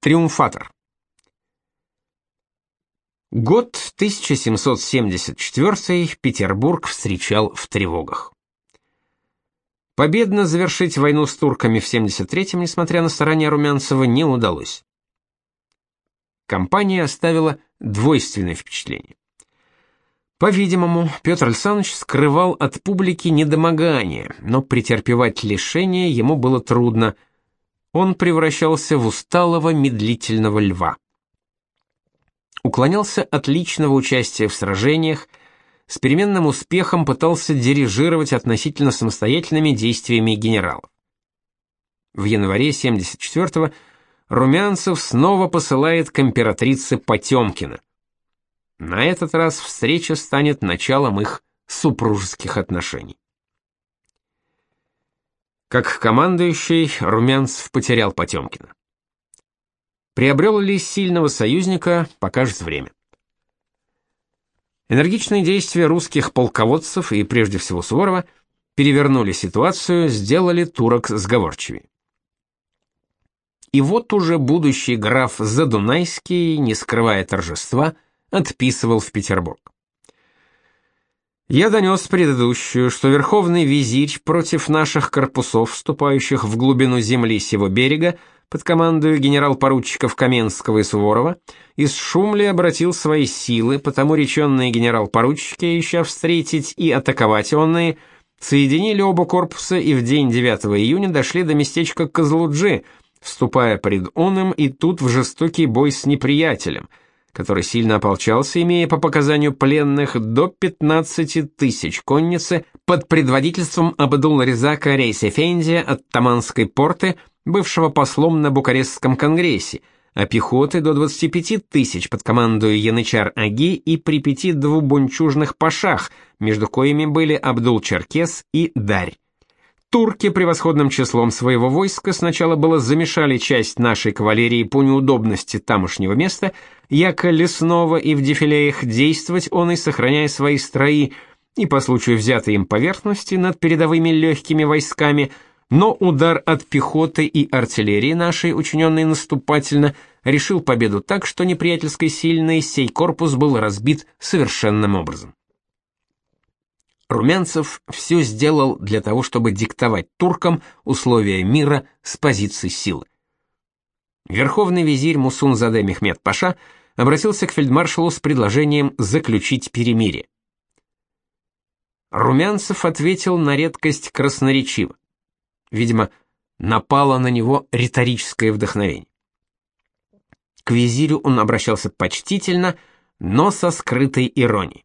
Триумфатор. Год 1774 Петербург встречал в тревогах. Победно завершить войну с турками в 73-м, несмотря на старания Румянцева, не удалось. Компания оставила двойственное впечатление. По-видимому, Петр Александрович скрывал от публики недомогание, но претерпевать лишение ему было трудно. Он превращался в усталого медлительного льва. Уклонялся от личного участия в сражениях, с переменным успехом пытался дирижировать относительно самостоятельными действиями генералов. В январе 74-го Румянцев снова посылает к императрице Потемкина. На этот раз встреча станет началом их супружеских отношений. Как командующий, Румянцев потерял Потемкина. Приобрел ли сильного союзника, покажет время. Энергичные действия русских полководцев и прежде всего Суворова перевернули ситуацию, сделали турок сговорчивее. И вот уже будущий граф Задунайский, не скрывая торжества, отписывал в Петербург. Я донес предыдущую, что верховный визирь против наших корпусов, вступающих в глубину земли сего берега, под командою генерал-поручиков Каменского и Суворова, из Шумли обратил свои силы, потому реченные генерал-поручики, ища встретить и атаковать онные, соединили оба корпуса и в день 9 июня дошли до местечка Козлуджи, вступая пред оным и тут в жестокий бой с неприятелем – который сильно ополчался, имея по показанию пленных до 15 тысяч конницы под предводительством Абдул-Резака Рейс-Эфендия от Таманской порты, бывшего послом на Букарестском конгрессе, а пехоты до 25 тысяч под командою Янычар-Аги и при пяти двубунчужных пашах, между коими были Абдул-Черкес и Дарь. Турки превосходным числом своего войска сначала было замешали часть нашей кавалерии по неудобности тамошнего места, яко лесного и в дефилеях действовать он и сохраняя свои строи, и по случаю взятой им поверхности над передовыми легкими войсками, но удар от пехоты и артиллерии нашей, учиненный наступательно, решил победу так, что неприятельской сильный сей корпус был разбит совершенным образом. Румянцев все сделал для того, чтобы диктовать туркам условия мира с позиции силы. Верховный визирь Мусун-Заде Мехмед Паша обратился к фельдмаршалу с предложением заключить перемирие. Румянцев ответил на редкость красноречиво. Видимо, напало на него риторическое вдохновение. К визирю он обращался почтительно, но со скрытой иронией.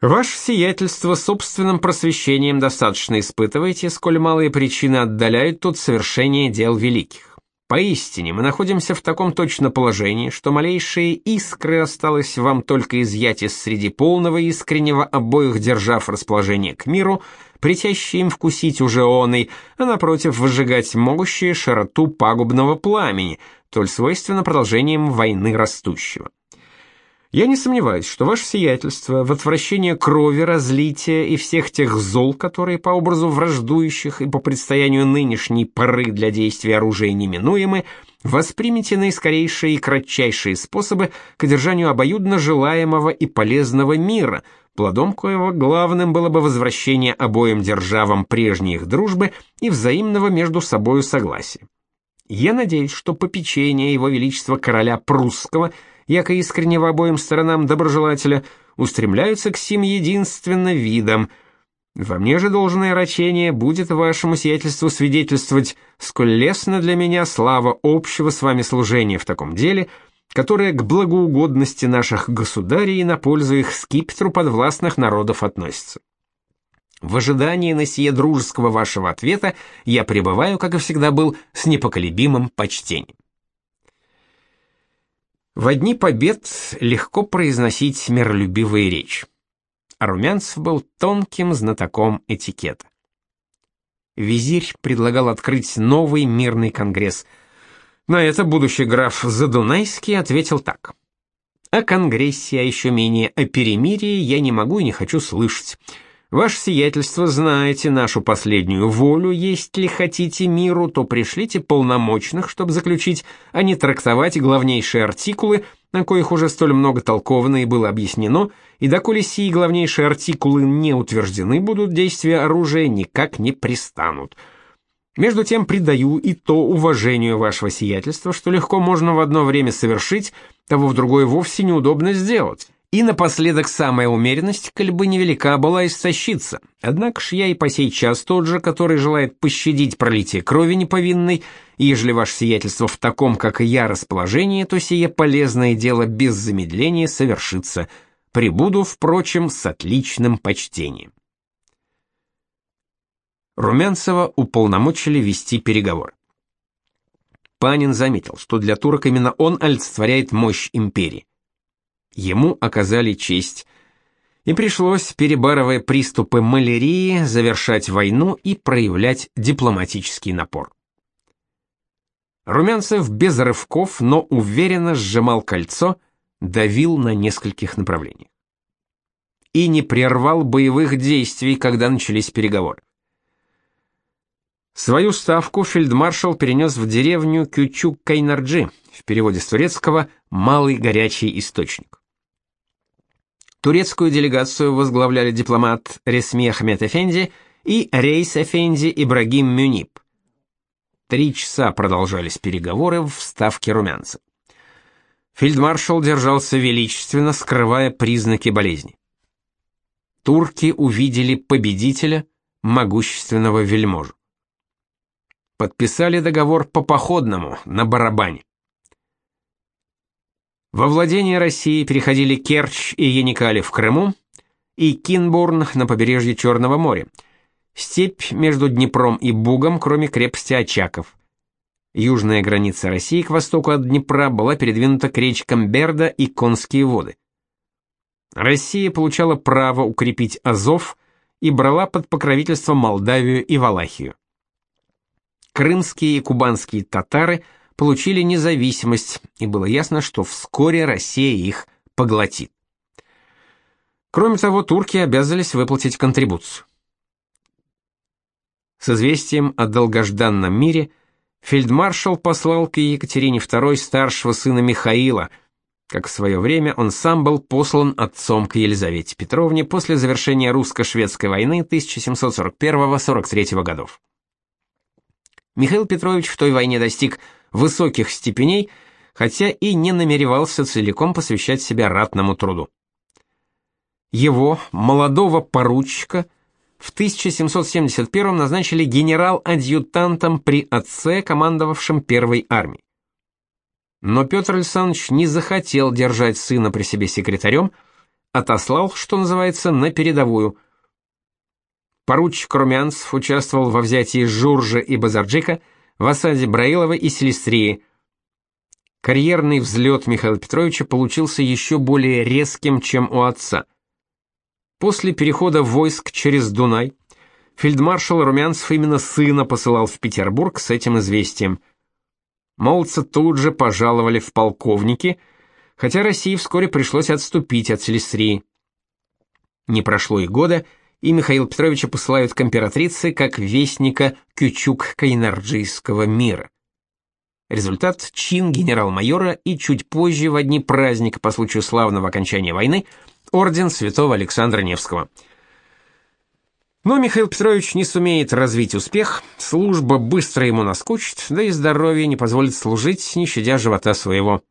Ваше сиятельство собственным просвещением достаточно испытываете, сколь малые причины отдаляют тут совершение дел великих. Поистине, мы находимся в таком точно положении, что малейшие искры осталось вам только изъять из среди полного искреннего обоих держав расположение к миру, притящие им вкусить уже оный, а напротив выжигать могущие широту пагубного пламени, толь свойственно продолжением войны растущего. Я не сомневаюсь, что ваше сиятельство в отвращение крови, разлития и всех тех зол, которые по образу враждующих и по предстоянию нынешней поры для действия оружия неминуемы, воспримете наискорейшие и кратчайшие способы к одержанию обоюдно желаемого и полезного мира, плодом коего главным было бы возвращение обоим державам прежней их дружбы и взаимного между собою согласия. Я надеюсь, что попечение его величества короля прусского – яко искренне в обоим сторонам доброжелателя, устремляются к сим единственно видам. Во мне же должное рачение будет вашему сиятельству свидетельствовать, сколь лестно для меня слава общего с вами служения в таком деле, которое к благоугодности наших государей и на пользу их скипетру подвластных народов относится. В ожидании на сие дружеского вашего ответа я пребываю, как и всегда был, с непоколебимым почтением. В дни побед легко произносить миролюбивые речи. А Румянцев был тонким знатоком этикета. Визирь предлагал открыть новый мирный конгресс. На это будущий граф Задунайский ответил так: "О конгрессе, а еще менее о перемирии я не могу и не хочу слышать. Ваше сиятельство знаете нашу последнюю волю, есть ли хотите миру, то пришлите полномочных, чтобы заключить, а не трактовать главнейшие артикулы, на коих уже столь много толковано и было объяснено, и доколе сии главнейшие артикулы не утверждены будут, действия оружия никак не пристанут. Между тем придаю и то уважению вашего сиятельства, что легко можно в одно время совершить, того в другое вовсе неудобно сделать. И напоследок самая умеренность, коль бы невелика была, истощиться. Однако ж я и по сей час тот же, который желает пощадить пролитие крови неповинной, ежели ваше сиятельство в таком, как и я, расположении, то сие полезное дело без замедления совершится. Прибуду, впрочем, с отличным почтением. Румянцева уполномочили вести переговоры. Панин заметил, что для турок именно он олицетворяет мощь империи. Ему оказали честь, и пришлось, перебарывая приступы малярии, завершать войну и проявлять дипломатический напор. Румянцев без рывков, но уверенно сжимал кольцо, давил на нескольких направлениях. И не прервал боевых действий, когда начались переговоры. Свою ставку фельдмаршал перенес в деревню Кючук-Кайнарджи, в переводе с турецкого «малый горячий источник». Турецкую делегацию возглавляли дипломат Ресми Ахмед Эфенди и Рейс Эфенди Ибрагим Мюнип. Три часа продолжались переговоры в ставке румянца. Фельдмаршал держался величественно, скрывая признаки болезни. Турки увидели победителя, могущественного вельможу. Подписали договор по походному, на барабане. Во владение России переходили Керчь и Яникали в Крыму и Кинбурн на побережье Черного моря, степь между Днепром и Бугом, кроме крепости Очаков. Южная граница России к востоку от Днепра была передвинута к речкам Берда и Конские воды. Россия получала право укрепить Азов и брала под покровительство Молдавию и Валахию. Крымские и кубанские татары – получили независимость, и было ясно, что вскоре Россия их поглотит. Кроме того, турки обязались выплатить контрибуцию. С известием о долгожданном мире фельдмаршал послал к Екатерине II старшего сына Михаила, как в свое время он сам был послан отцом к Елизавете Петровне после завершения русско-шведской войны 1741-43 годов. Михаил Петрович в той войне достиг высоких степеней, хотя и не намеревался целиком посвящать себя ратному труду. Его, молодого поручика, в 1771 назначили генерал-адъютантом при отце, командовавшем первой армией. Но Петр Александрович не захотел держать сына при себе секретарем, отослал, что называется, на передовую. Поручик Румянцев участвовал во взятии Журжа и Базарджика – в осаде Браилова и Селестрии. Карьерный взлет Михаила Петровича получился еще более резким, чем у отца. После перехода войск через Дунай фельдмаршал Румянцев именно сына посылал в Петербург с этим известием. Молодца тут же пожаловали в полковники, хотя России вскоре пришлось отступить от Селестрии. Не прошло и года, и Михаила Петровича посылают к императрице как вестника Кючук-Кайнарджийского мира. Результат – чин генерал-майора и чуть позже, в дни праздника по случаю славного окончания войны, орден святого Александра Невского. Но Михаил Петрович не сумеет развить успех, служба быстро ему наскучит, да и здоровье не позволит служить, не щадя живота своего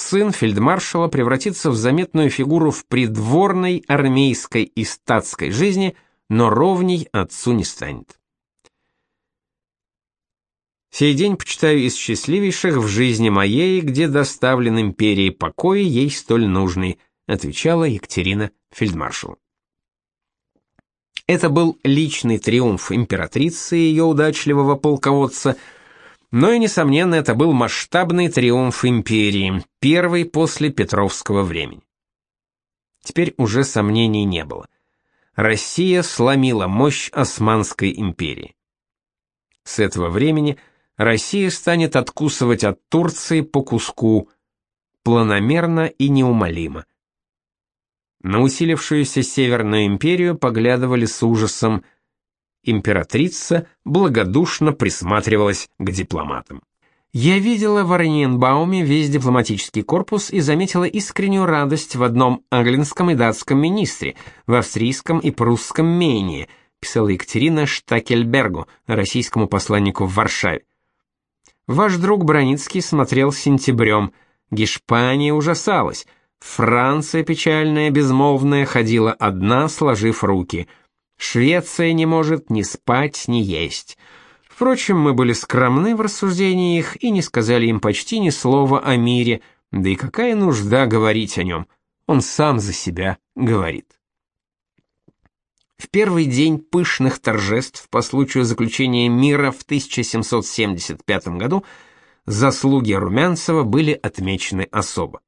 сын фельдмаршала превратится в заметную фигуру в придворной армейской и статской жизни, но ровней отцу не станет. Сей день почитаю из счастливейших в жизни моей, где доставлен империи покой ей столь нужный, отвечала Екатерина фельдмаршалу. Это был личный триумф императрицы и ее удачливого полководца – но и, несомненно, это был масштабный триумф империи, первый после Петровского времени. Теперь уже сомнений не было. Россия сломила мощь Османской империи. С этого времени Россия станет откусывать от Турции по куску, планомерно и неумолимо. На усилившуюся Северную империю поглядывали с ужасом. Императрица благодушно присматривалась к дипломатам. Я видела в Орниенбауме весь дипломатический корпус и заметила искреннюю радость в одном английском и датском министре, в австрийском и прусском Мейне, писала Екатерина Штакельбергу, российскому посланнику в Варшаве. Ваш друг Броницкий смотрел сентябрем. Гешпания ужасалась. Франция печальная, безмолвная, ходила одна, сложив руки. Швеция не может ни спать, ни есть. Впрочем, мы были скромны в рассуждениях и не сказали им почти ни слова о мире, да и какая нужда говорить о нем? Он сам за себя говорит. В первый день пышных торжеств по случаю заключения мира в 1775 году заслуги Румянцева были отмечены особо.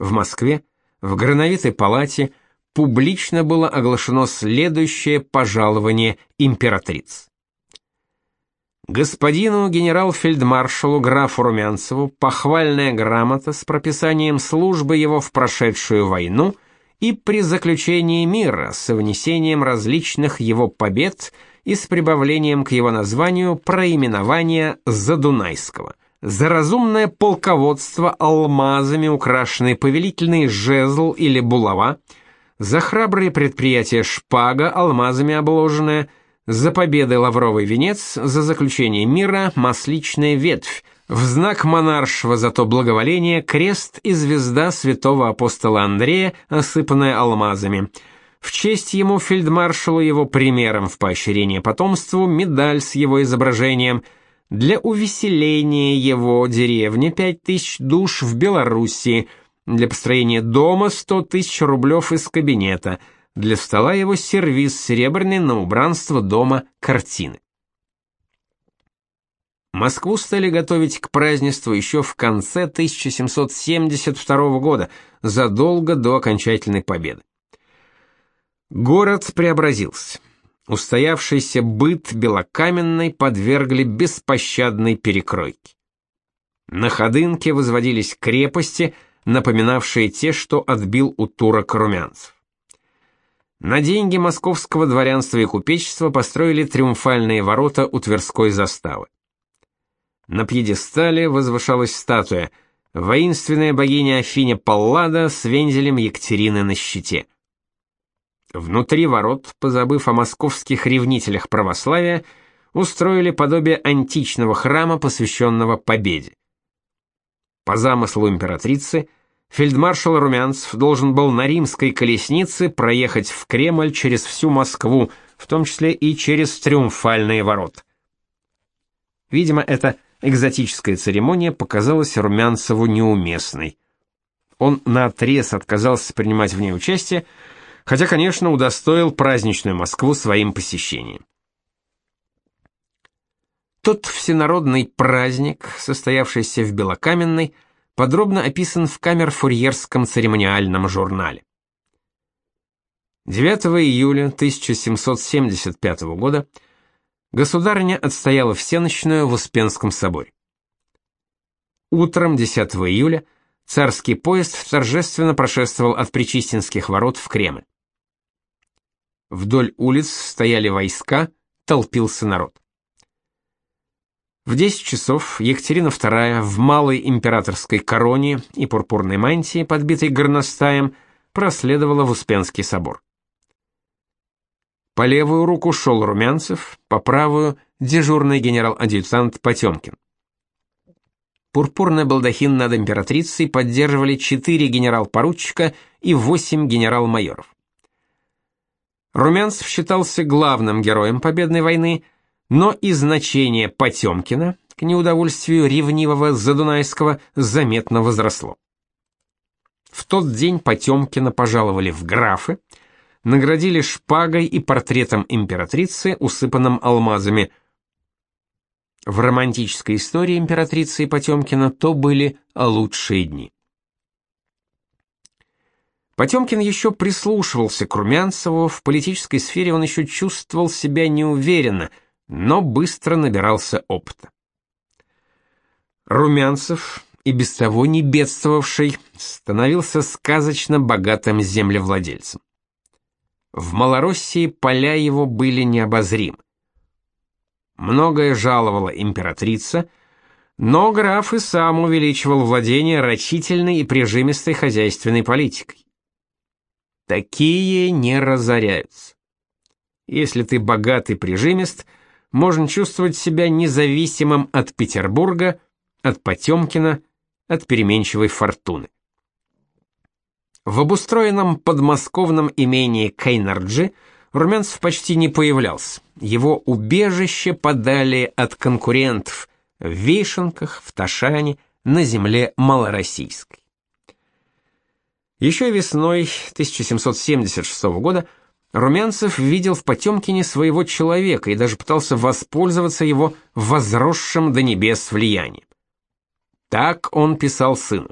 В Москве, в Грановитой палате, публично было оглашено следующее пожалование императриц. Господину генерал-фельдмаршалу графу Румянцеву похвальная грамота с прописанием службы его в прошедшую войну – и при заключении мира с внесением различных его побед и с прибавлением к его названию проименования Задунайского. За разумное полководство алмазами украшенный повелительный жезл или булава, за храбрые предприятия шпага, алмазами обложенная, за победы лавровый венец, за заключение мира масличная ветвь, в знак монаршего зато благоволения крест и звезда святого апостола Андрея, осыпанная алмазами. В честь ему фельдмаршалу его примером в поощрение потомству медаль с его изображением. Для увеселения его деревни пять тысяч душ в Белоруссии, для построения дома сто тысяч рублев из кабинета, для стола его сервиз серебряный на убранство дома картины. Москву стали готовить к празднеству еще в конце 1772 года, задолго до окончательной победы. Город преобразился. Устоявшийся быт белокаменный подвергли беспощадной перекройке. На Ходынке возводились крепости, напоминавшие те, что отбил у турок румянцев. На деньги московского дворянства и купечества построили триумфальные ворота у Тверской заставы. На пьедестале возвышалась статуя воинственная богиня Афиня Паллада с вензелем Екатерины на щите. Внутри ворот, позабыв о московских ревнителях православия, устроили подобие античного храма, посвященного победе. По замыслу императрицы, фельдмаршал Румянцев должен был на римской колеснице проехать в Кремль через всю Москву, в том числе и через триумфальные ворота. Видимо, это экзотическая церемония показалась Румянцеву неуместной. Он наотрез отказался принимать в ней участие, хотя, конечно, удостоил праздничную Москву своим посещением. Тот всенародный праздник, состоявшийся в Белокаменной, подробно описан в Камер-Фурьерском церемониальном журнале. 9 июля 1775 года государыня отстояла всеночную в Успенском соборе. Утром 10 июля царский поезд торжественно прошествовал от Причистинских ворот в Кремль. Вдоль улиц стояли войска, толпился народ. В 10 часов Екатерина II в малой императорской короне и пурпурной мантии, подбитой горностаем, проследовала в Успенский собор. По левую руку шел Румянцев, по правую — дежурный генерал-адъютант Потемкин. Пурпурный балдахин над императрицей поддерживали четыре генерал-поручика и восемь генерал-майоров. Румянцев считался главным героем победной войны, но и значение Потемкина, к неудовольствию ревнивого Задунайского, заметно возросло. В тот день Потемкина пожаловали в графы, наградили шпагой и портретом императрицы, усыпанным алмазами. В романтической истории императрицы и Потемкина то были лучшие дни. Потемкин еще прислушивался к Румянцеву, в политической сфере он еще чувствовал себя неуверенно, но быстро набирался опыта. Румянцев, и без того не бедствовавший, становился сказочно богатым землевладельцем. В Малороссии поля его были необозримы. Многое жаловала императрица, но граф и сам увеличивал владение рачительной и прижимистой хозяйственной политикой. Такие не разоряются. Если ты богат и прижимист, можно чувствовать себя независимым от Петербурга, от Потемкина, от переменчивой фортуны. В обустроенном подмосковном имении Кайнарджи Румянцев почти не появлялся. Его убежище подали от конкурентов в Вейшенках, в Ташане, на земле малороссийской. Еще весной 1776 года Румянцев видел в Потемкине своего человека и даже пытался воспользоваться его возросшим до небес влиянием. Так он писал сыну.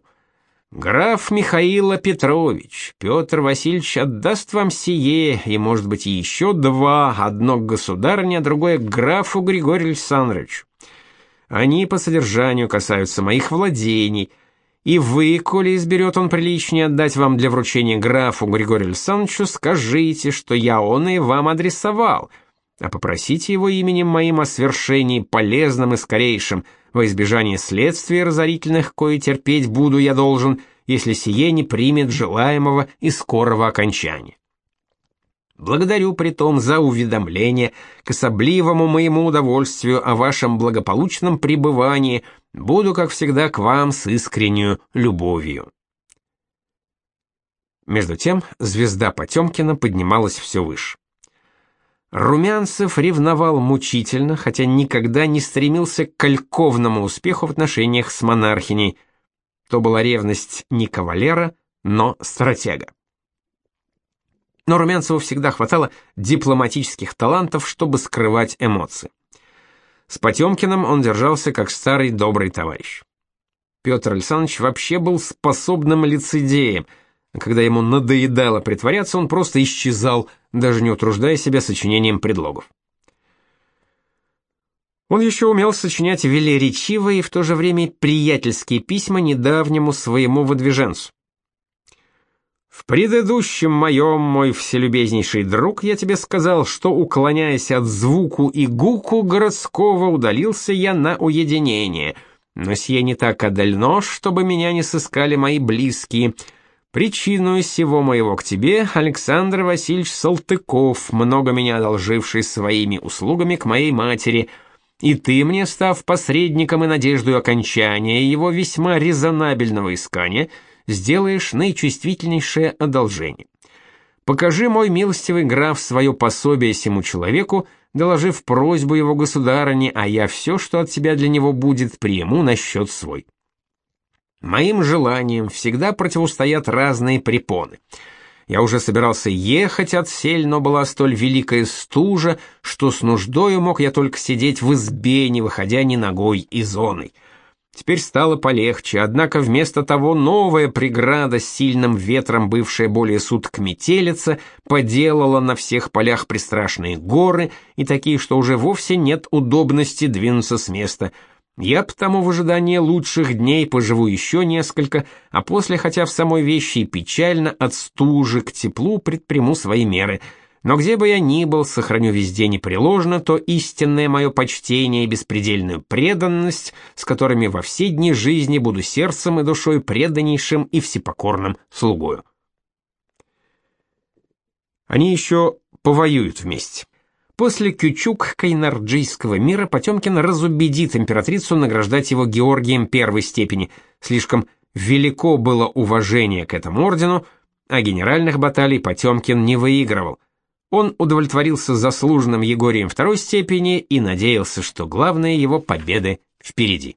Граф Михаил Петрович, Петр Васильевич отдаст вам сие, и, может быть, еще два, одно к государыне, а другое к графу Григорию Александровичу. Они по содержанию касаются моих владений, и вы, коли изберет он приличнее отдать вам для вручения графу Григорию Александровичу, скажите, что я он и вам адресовал, а попросите его именем моим о свершении полезным и скорейшим – во избежание следствий разорительных, кое терпеть буду я должен, если сие не примет желаемого и скорого окончания. Благодарю притом за уведомление к особливому моему удовольствию о вашем благополучном пребывании, буду, как всегда, к вам с искреннюю любовью. Между тем звезда Потемкина поднималась все выше. Румянцев ревновал мучительно, хотя никогда не стремился к кальковному успеху в отношениях с монархиней. То была ревность не кавалера, но стратега. Но Румянцеву всегда хватало дипломатических талантов, чтобы скрывать эмоции. С Потемкиным он держался как старый добрый товарищ. Петр Александрович вообще был способным лицедеем – когда ему надоедало притворяться, он просто исчезал, даже не утруждая себя сочинением предлогов. Он еще умел сочинять велеречивые и в то же время приятельские письма недавнему своему выдвиженцу. В предыдущем моем, мой вселюбезнейший друг, я тебе сказал, что, уклоняясь от звуку и гуку городского, удалился я на уединение. Но сие не так одально, чтобы меня не сыскали мои близкие — Причину всего моего к тебе Александр Васильевич Салтыков, много меня одолживший своими услугами к моей матери, и ты мне, став посредником и надеждой окончания его весьма резонабельного искания, сделаешь наичувствительнейшее одолжение. Покажи, мой милостивый граф, свое пособие сему человеку, доложив просьбу его государыне, а я все, что от тебя для него будет, приму на счет свой. Моим желаниям всегда противостоят разные препоны. Я уже собирался ехать от сель, но была столь великая стужа, что с нуждою мог я только сидеть в избе, не выходя ни ногой из зоной. Теперь стало полегче, однако вместо того новая преграда с сильным ветром, бывшая более суток метелица, поделала на всех полях пристрашные горы и такие, что уже вовсе нет удобности двинуться с места — я потому в ожидании лучших дней поживу еще несколько, а после, хотя в самой вещи и печально, от стужи к теплу предприму свои меры. Но где бы я ни был, сохраню везде непреложно то истинное мое почтение и беспредельную преданность, с которыми во все дни жизни буду сердцем и душой преданнейшим и всепокорным слугою. Они еще повоюют вместе. После Кючук-Кайнарджийского мира Потемкин разубедит императрицу награждать его Георгием первой степени. Слишком велико было уважение к этому ордену, а генеральных баталий Потемкин не выигрывал. Он удовлетворился заслуженным Егорием второй степени и надеялся, что главные его победы впереди.